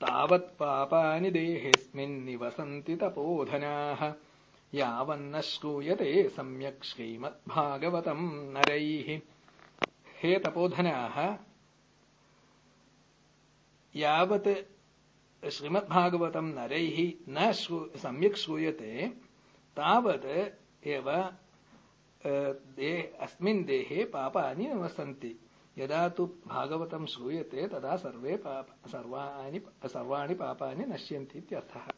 तावत् पापानि देहेऽस्मिन् निवसन्ति तपोधनाः। यावन्न श्रूयते सम्यक् श्रीमद्भागवतम् नरैः। हे तपोधनाः यावत् श्रीमद्भागवतम् नरैः न सम्यक् श्रूयते तावत् एव अस्मिन् देहे पापानि निवसन्ति यदा तु भागवतं श्रूयते तदा सर्वे सर्वाणि सर्वाणि पापानि नश्यन्ति इत्यर्थः।